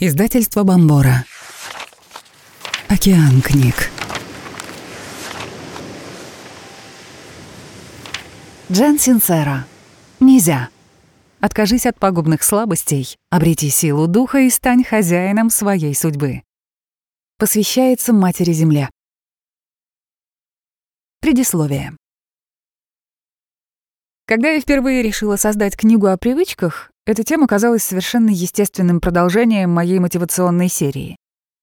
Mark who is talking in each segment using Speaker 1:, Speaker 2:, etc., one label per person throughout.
Speaker 1: Издательство Бомбора. Океан книг. Джен Синсера. Нельзя. Откажись от пагубных слабостей, обрети силу духа и стань хозяином своей судьбы. Посвящается Матери Земле. Предисловие. Когда я впервые решила создать книгу о привычках, эта тема казалась совершенно естественным продолжением моей мотивационной серии.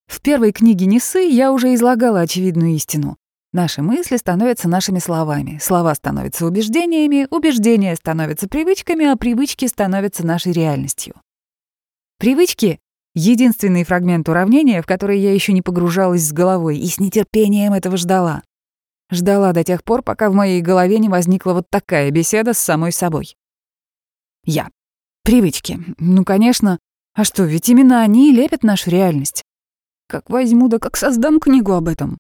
Speaker 1: В первой книге Несы я уже излагала очевидную истину. Наши мысли становятся нашими словами, слова становятся убеждениями, убеждения становятся привычками, а привычки становятся нашей реальностью. Привычки — единственный фрагмент уравнения, в который я еще не погружалась с головой и с нетерпением этого ждала. Ждала до тех пор, пока в моей голове не возникла вот такая беседа с самой собой. Я. Привычки. Ну, конечно. А что, ведь именно они и лепят нашу реальность. Как возьму, да как создам книгу об этом.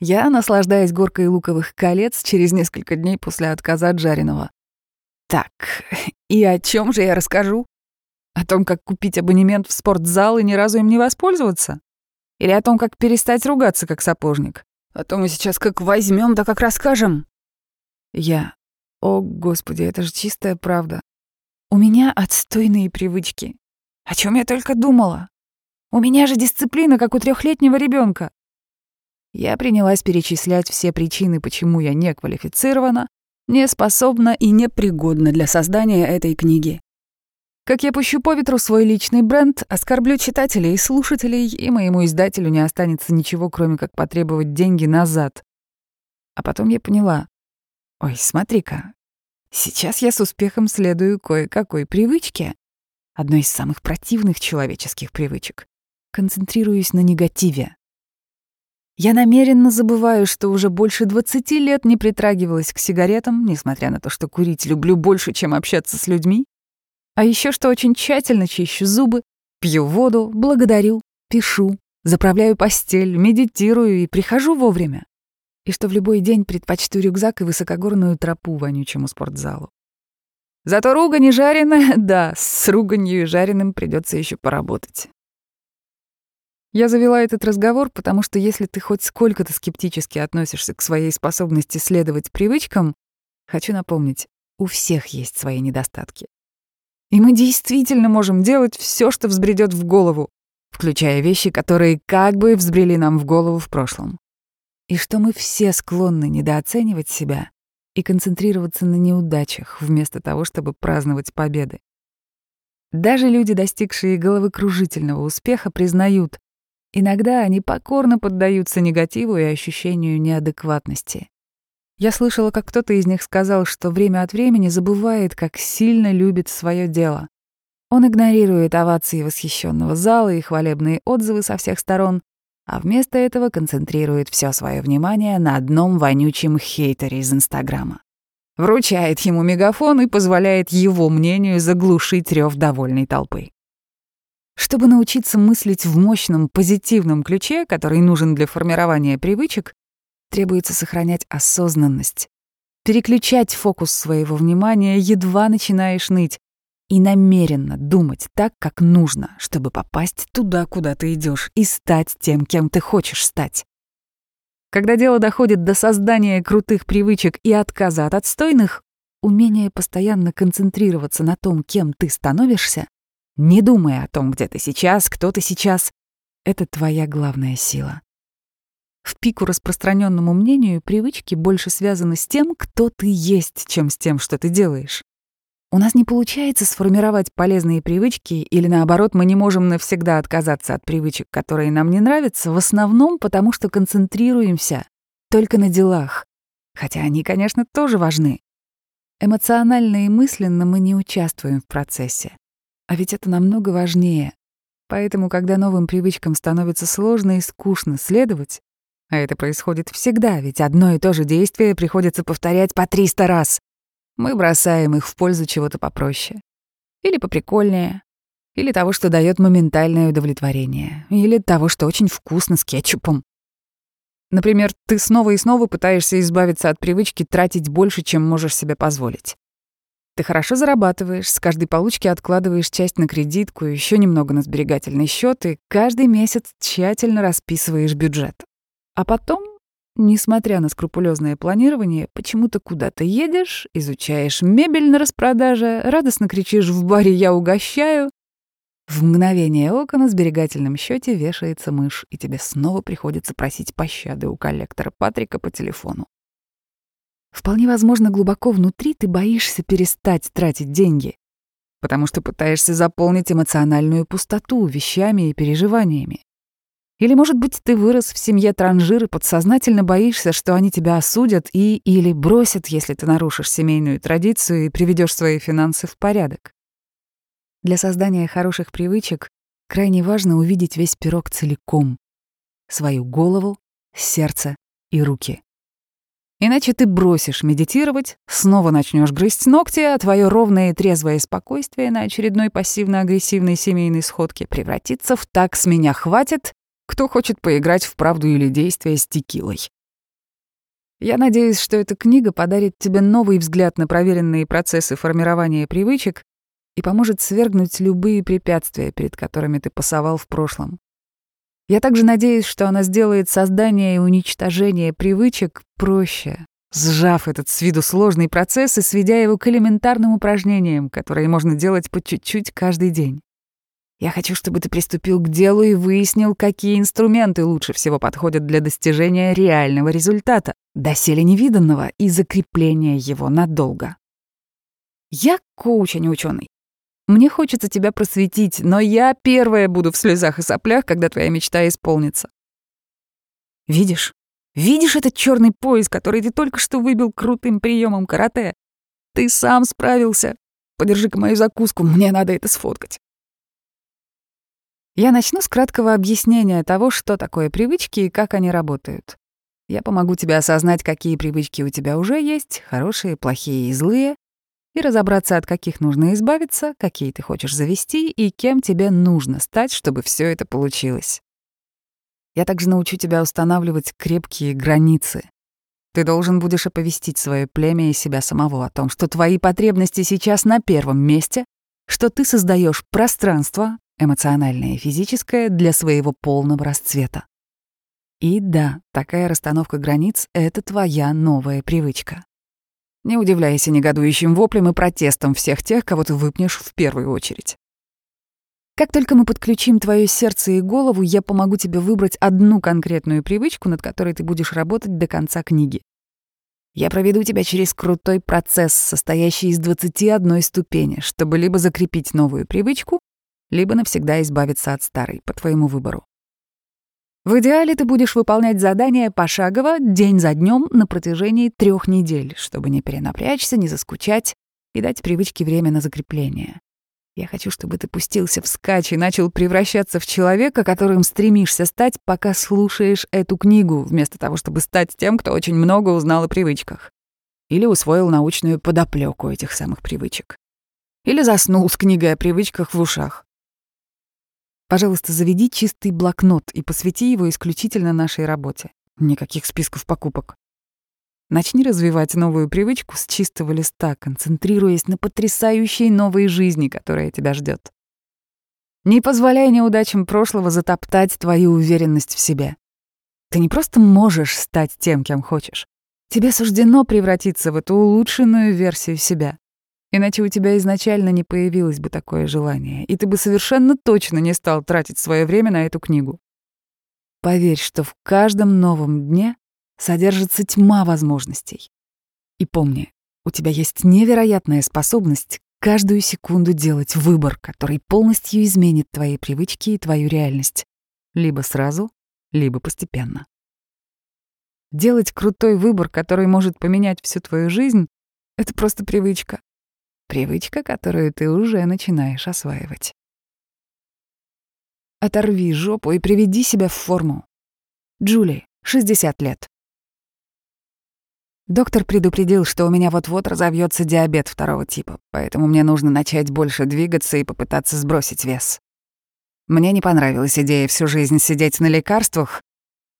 Speaker 1: Я наслаждаюсь горкой луковых колец через несколько дней после отказа от жареного. Так, и о чем же я расскажу? О том, как купить абонемент в спортзал и ни разу им не воспользоваться? Или о том, как перестать ругаться, как сапожник? О том мы сейчас как возьмем, да как расскажем. Я. О, Господи, это же чистая правда. У меня отстойные привычки. О чем я только думала. У меня же дисциплина, как у трехлетнего ребенка. Я принялась перечислять все причины, почему я не квалифицирована, не способна и непригодна для создания этой книги. Как я пущу по ветру свой личный бренд, оскорблю читателей и слушателей, и моему издателю не останется ничего, кроме как потребовать деньги назад. А потом я поняла. Ой, смотри-ка, Сейчас я с успехом следую кое-какой привычке, одной из самых противных человеческих привычек. Концентрируюсь на негативе. Я намеренно забываю, что уже больше 20 лет не притрагивалась к сигаретам, несмотря на то, что курить люблю больше, чем общаться с людьми. А еще что очень тщательно чищу зубы, пью воду, благодарю, пишу, заправляю постель, медитирую и прихожу вовремя и что в любой день предпочту рюкзак и высокогорную тропу вонючему спортзалу. Зато ругань и жареная, да, с руганью и жареным придется еще поработать. Я завела этот разговор, потому что если ты хоть сколько-то скептически относишься к своей способности следовать привычкам, хочу напомнить, у всех есть свои недостатки. И мы действительно можем делать все, что взбредет в голову, включая вещи, которые как бы взбрели нам в голову в прошлом и что мы все склонны недооценивать себя и концентрироваться на неудачах вместо того, чтобы праздновать победы. Даже люди, достигшие головокружительного успеха, признают, иногда они покорно поддаются негативу и ощущению неадекватности. Я слышала, как кто-то из них сказал, что время от времени забывает, как сильно любит свое дело. Он игнорирует овации восхищенного зала и хвалебные отзывы со всех сторон, а вместо этого концентрирует все свое внимание на одном вонючем хейтере из Инстаграма. Вручает ему мегафон и позволяет его мнению заглушить рев довольной толпы. Чтобы научиться мыслить в мощном позитивном ключе, который нужен для формирования привычек, требуется сохранять осознанность, переключать фокус своего внимания, едва начинаешь ныть, и намеренно думать так, как нужно, чтобы попасть туда, куда ты идешь, и стать тем, кем ты хочешь стать. Когда дело доходит до создания крутых привычек и отказа от отстойных, умение постоянно концентрироваться на том, кем ты становишься, не думая о том, где ты сейчас, кто ты сейчас, это твоя главная сила. В пику распространенному мнению привычки больше связаны с тем, кто ты есть, чем с тем, что ты делаешь. У нас не получается сформировать полезные привычки или, наоборот, мы не можем навсегда отказаться от привычек, которые нам не нравятся, в основном потому, что концентрируемся только на делах. Хотя они, конечно, тоже важны. Эмоционально и мысленно мы не участвуем в процессе. А ведь это намного важнее. Поэтому, когда новым привычкам становится сложно и скучно следовать, а это происходит всегда, ведь одно и то же действие приходится повторять по 300 раз, мы бросаем их в пользу чего-то попроще. Или поприкольнее. Или того, что дает моментальное удовлетворение. Или того, что очень вкусно с кетчупом. Например, ты снова и снова пытаешься избавиться от привычки тратить больше, чем можешь себе позволить. Ты хорошо зарабатываешь, с каждой получки откладываешь часть на кредитку, еще немного на сберегательный счет и каждый месяц тщательно расписываешь бюджет. А потом, несмотря на скрупулезное планирование, почему-то куда-то едешь, изучаешь мебель на распродаже, радостно кричишь в баре «я угощаю», в мгновение ока на сберегательном счете вешается мышь, и тебе снова приходится просить пощады у коллектора Патрика по телефону. Вполне возможно, глубоко внутри ты боишься перестать тратить деньги, потому что пытаешься заполнить эмоциональную пустоту вещами и переживаниями. Или, может быть, ты вырос в семье транжир и подсознательно боишься, что они тебя осудят и или бросят, если ты нарушишь семейную традицию и приведешь свои финансы в порядок. Для создания хороших привычек крайне важно увидеть весь пирог целиком — свою голову, сердце и руки. Иначе ты бросишь медитировать, снова начнешь грызть ногти, а твое ровное и трезвое спокойствие на очередной пассивно-агрессивной семейной сходке превратится в «так с меня хватит», кто хочет поиграть в правду или действие с текилой. Я надеюсь, что эта книга подарит тебе новый взгляд на проверенные процессы формирования привычек и поможет свергнуть любые препятствия, перед которыми ты пасовал в прошлом. Я также надеюсь, что она сделает создание и уничтожение привычек проще, сжав этот с виду сложный процесс и сведя его к элементарным упражнениям, которые можно делать по чуть-чуть каждый день. Я хочу, чтобы ты приступил к делу и выяснил, какие инструменты лучше всего подходят для достижения реального результата, доселе невиданного и закрепления его надолго. Я коуч, а не ученый. Мне хочется тебя просветить, но я первая буду в слезах и соплях, когда твоя мечта исполнится. Видишь? Видишь этот черный пояс, который ты только что выбил крутым приемом карате? Ты сам справился. Подержи-ка мою закуску, мне надо это сфоткать. Я начну с краткого объяснения того, что такое привычки и как они работают. Я помогу тебе осознать, какие привычки у тебя уже есть, хорошие, плохие и злые, и разобраться, от каких нужно избавиться, какие ты хочешь завести и кем тебе нужно стать, чтобы все это получилось. Я также научу тебя устанавливать крепкие границы. Ты должен будешь оповестить свое племя и себя самого о том, что твои потребности сейчас на первом месте, что ты создаешь пространство, эмоциональное и физическое, для своего полного расцвета. И да, такая расстановка границ — это твоя новая привычка. Не удивляйся негодующим воплем и протестом всех тех, кого ты выпнешь в первую очередь. Как только мы подключим твое сердце и голову, я помогу тебе выбрать одну конкретную привычку, над которой ты будешь работать до конца книги. Я проведу тебя через крутой процесс, состоящий из 21 ступени, чтобы либо закрепить новую привычку, либо навсегда избавиться от старой, по твоему выбору. В идеале ты будешь выполнять задания пошагово, день за днем на протяжении трех недель, чтобы не перенапрячься, не заскучать и дать привычке время на закрепление. Я хочу, чтобы ты пустился в скач и начал превращаться в человека, которым стремишься стать, пока слушаешь эту книгу, вместо того, чтобы стать тем, кто очень много узнал о привычках. Или усвоил научную подоплеку этих самых привычек. Или заснул с книгой о привычках в ушах. Пожалуйста, заведи чистый блокнот и посвяти его исключительно нашей работе. Никаких списков покупок. Начни развивать новую привычку с чистого листа, концентрируясь на потрясающей новой жизни, которая тебя ждет. Не позволяй неудачам прошлого затоптать твою уверенность в себе. Ты не просто можешь стать тем, кем хочешь. Тебе суждено превратиться в эту улучшенную версию себя. Иначе у тебя изначально не появилось бы такое желание, и ты бы совершенно точно не стал тратить свое время на эту книгу. Поверь, что в каждом новом дне содержится тьма возможностей. И помни, у тебя есть невероятная способность каждую секунду делать выбор, который полностью изменит твои привычки и твою реальность. Либо сразу, либо постепенно. Делать крутой выбор, который может поменять всю твою жизнь, — это просто привычка. Привычка, которую ты уже начинаешь осваивать. Оторви жопу и приведи себя в форму. Джули, 60 лет. Доктор предупредил, что у меня вот-вот разовьется диабет второго типа, поэтому мне нужно начать больше двигаться и попытаться сбросить вес. Мне не понравилась идея всю жизнь сидеть на лекарствах,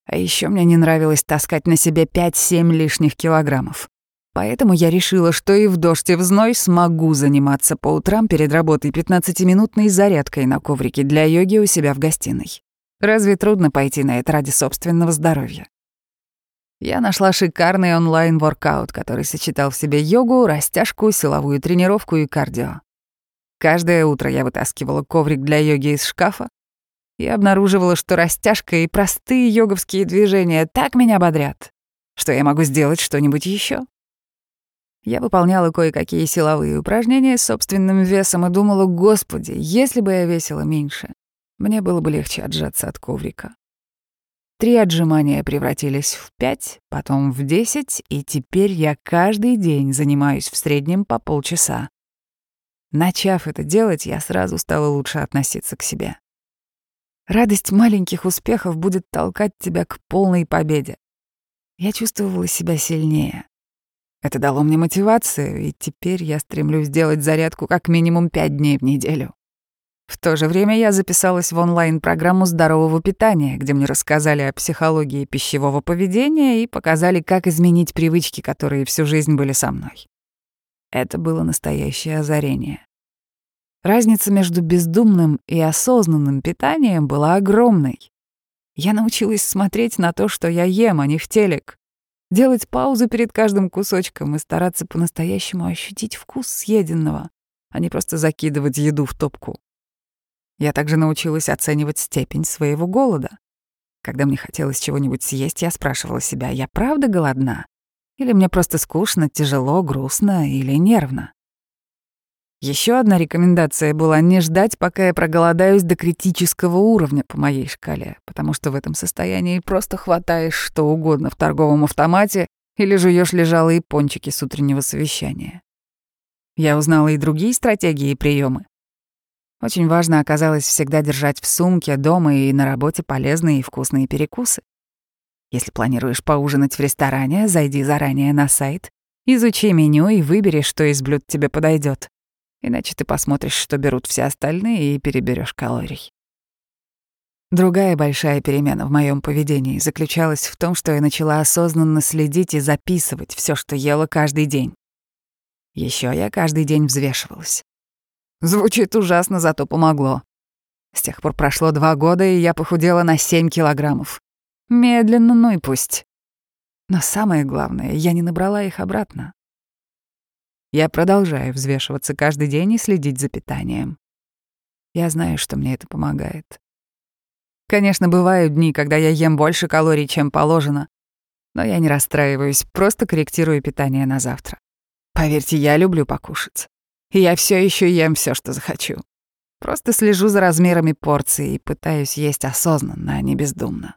Speaker 1: а еще мне не нравилось таскать на себе 5-7 лишних килограммов. Поэтому я решила, что и в дождь и в зной смогу заниматься по утрам перед работой 15-минутной зарядкой на коврике для йоги у себя в гостиной. Разве трудно пойти на это ради собственного здоровья? Я нашла шикарный онлайн-воркаут, который сочетал в себе йогу, растяжку, силовую тренировку и кардио. Каждое утро я вытаскивала коврик для йоги из шкафа и обнаруживала, что растяжка и простые йоговские движения так меня бодрят, что я могу сделать что-нибудь еще. Я выполняла кое-какие силовые упражнения с собственным весом и думала, господи, если бы я весила меньше, мне было бы легче отжаться от коврика. Три отжимания превратились в пять, потом в десять, и теперь я каждый день занимаюсь в среднем по полчаса. Начав это делать, я сразу стала лучше относиться к себе. Радость маленьких успехов будет толкать тебя к полной победе. Я чувствовала себя сильнее. Это дало мне мотивацию, и теперь я стремлюсь сделать зарядку как минимум пять дней в неделю. В то же время я записалась в онлайн-программу здорового питания, где мне рассказали о психологии пищевого поведения и показали, как изменить привычки, которые всю жизнь были со мной. Это было настоящее озарение. Разница между бездумным и осознанным питанием была огромной. Я научилась смотреть на то, что я ем, а не в телек. Делать паузы перед каждым кусочком и стараться по-настоящему ощутить вкус съеденного, а не просто закидывать еду в топку. Я также научилась оценивать степень своего голода. Когда мне хотелось чего-нибудь съесть, я спрашивала себя, я правда голодна? Или мне просто скучно, тяжело, грустно или нервно. Еще одна рекомендация была не ждать, пока я проголодаюсь до критического уровня по моей шкале, потому что в этом состоянии просто хватаешь что угодно в торговом автомате или жуешь лежалые пончики с утреннего совещания. Я узнала и другие стратегии и приемы. Очень важно оказалось всегда держать в сумке, дома и на работе полезные и вкусные перекусы. Если планируешь поужинать в ресторане, зайди заранее на сайт, изучи меню и выбери, что из блюд тебе подойдет. Иначе ты посмотришь, что берут все остальные, и переберешь калорий. Другая большая перемена в моем поведении заключалась в том, что я начала осознанно следить и записывать все, что ела каждый день. Еще я каждый день взвешивалась. Звучит ужасно, зато помогло. С тех пор прошло два года, и я похудела на 7 килограммов. Медленно, ну и пусть. Но самое главное, я не набрала их обратно. Я продолжаю взвешиваться каждый день и следить за питанием. Я знаю, что мне это помогает. Конечно, бывают дни, когда я ем больше калорий, чем положено, но я не расстраиваюсь, просто корректирую питание на завтра. Поверьте, я люблю покушать. И я все еще ем все, что захочу. Просто слежу за размерами порции и пытаюсь есть осознанно, а не бездумно.